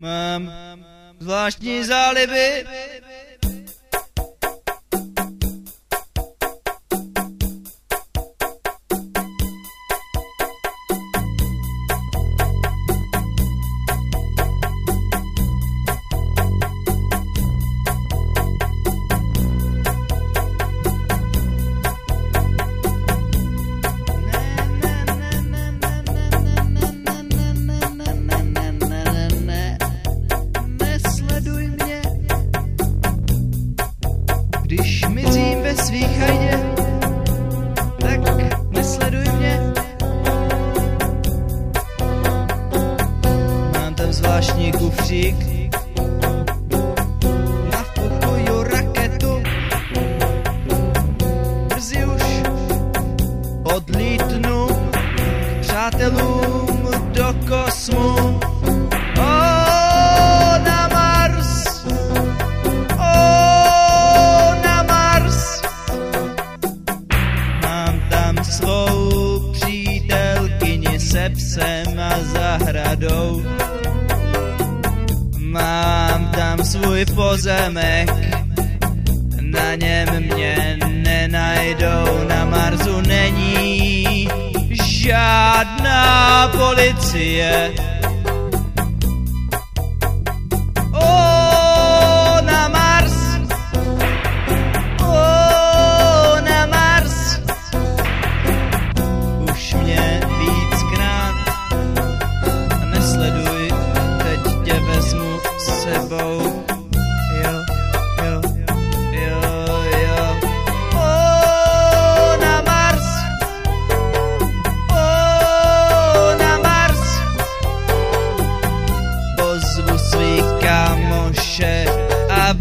Mám zvláštní záliby, ve svých hajně, tak nesleduj mě. Mám tam zvláštní kufřík, raketu, brzy už odlítnu k přátelům do kosmu. Svou přítelkyni se psem a zahradou. Mám tam svůj pozemek, na něm mě nenajdou, na Marsu není žádná policie.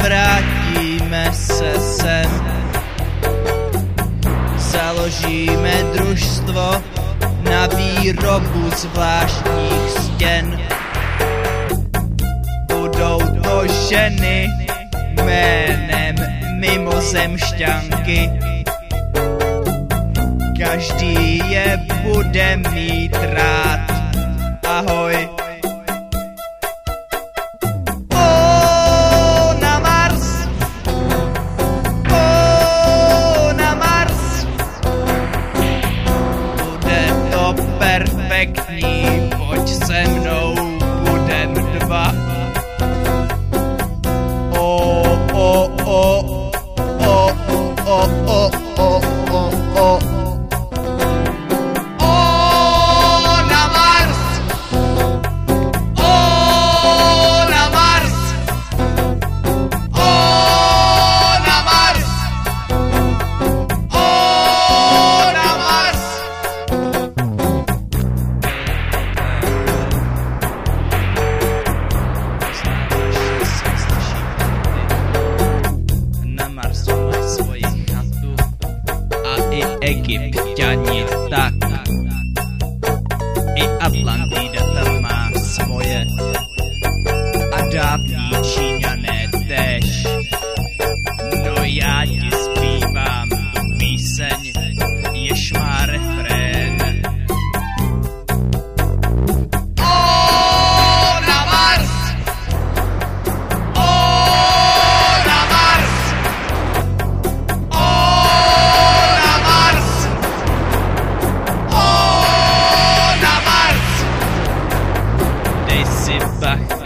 Vrátíme se sem. Založíme družstvo na výrobu zvláštních stěn. Budou to ženy jménem mimozemšťanky. Každý je bude mít rád. Ahoj. perfektní, pojď se mnou, budem dva. O, o, o, o, o, o. не так. back.